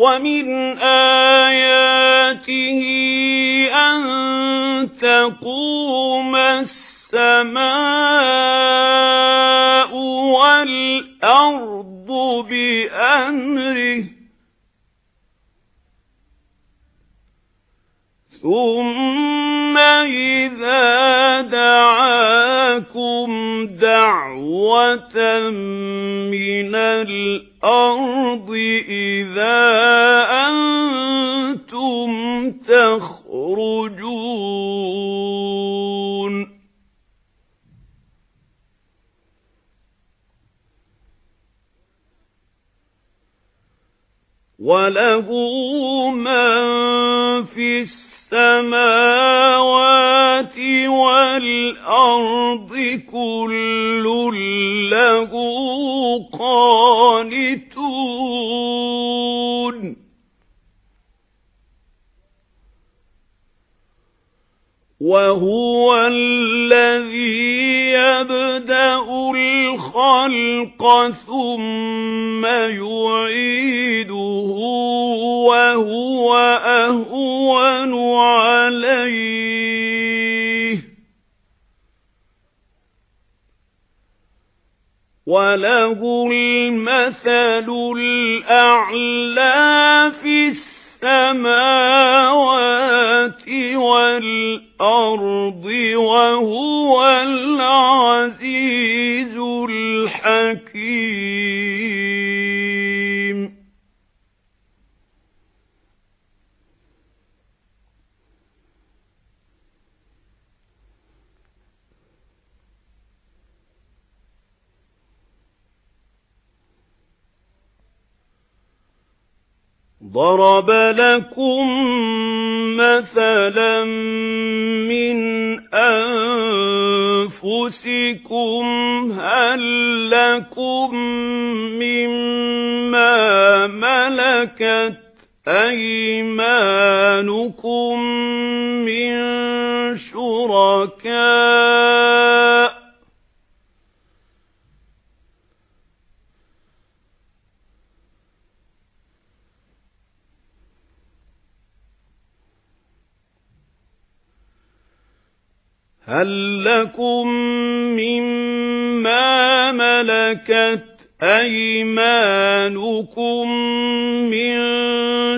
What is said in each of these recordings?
وَمِنْ آيَاتِهِ أَن تَقُومَ السَّمَاءُ وَالْأَرْضُ بِأَمْرِهِ ثُمَّ إِذَا دَعَاكُمْ دَعْوَةً مِنَ الْأَرْضِ إِذَا أَنْتُمْ تَخْرُجُونَ. وَلَهُ مَن فِي السَّمَاوَاتِ وَالْأَرْضِ كُلٌّ لَّهُ قَانِتُونَ. وَهُوَ الَّذِي يَبْدَأُ الْخَلْقَ ثُمَّ يُعِيدُهُ وَهُوَ أَهْوَنُ عَلَيْهِ. وَلَهُ الْمَثَلُ الْأَعْلَى فِي السَّمَاوَاتِ وَالْأَرْضِ وَهُوَ الْعَزِيزُ الْحَكِيمُ. ضَرَبَ لَكُم مَّثَلًا مِّنْ أَنفُسِكُمْ هَل لَّكُم مِّمَّا مَلَكَتْ أَيْمَانُكُم مِّن شُرَكَاءَ هَل لَّكُم مِّمَّا مَلَكَتْ أَيْمَانُكُم مِّن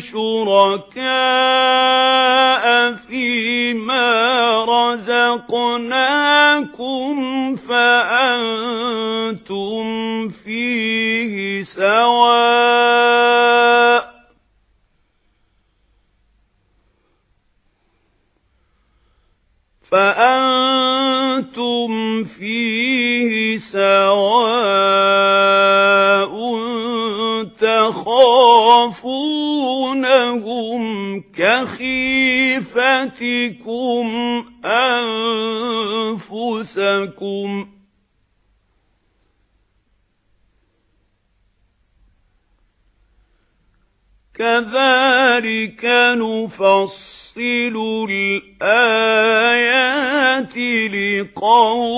شُرَكَاءَ فِيمَا رَزَقْنَاكُمْ فَأَنتُمْ فِيهِ سَوَاءٌ فَأَنتُمْ فِيهِ تَخَافُونَهُمْ كَخِيفَتِكُمْ أَنفُسَكُمْ ۚ كَذَلِكَ نُفَصِّلُ الْآيَاتِ لِقَوْمٍ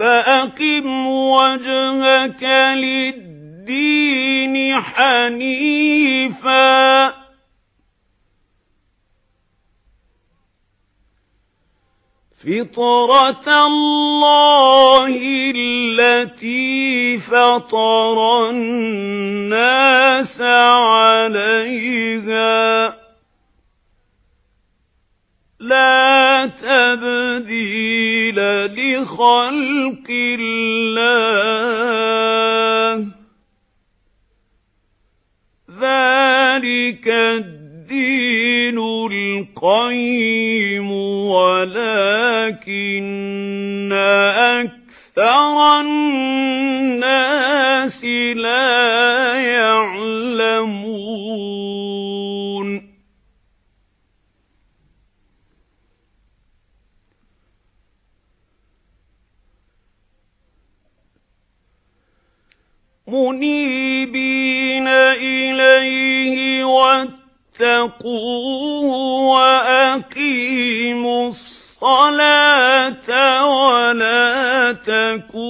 فَأَقِمْ وَجْهَكَ لِلدِّينِ حَنِيفًا. فِطْرَتَ اللَّهِ الَّتِي فَطَرَ النَّاسَ عَلَيْهَا. لا تبديل لخلق الله. ذلك الدين القيم ولكن أكثر الناس لا يعلمون. منيبين إليه واتقوه وأقيموا الصلاة ولا تكونوا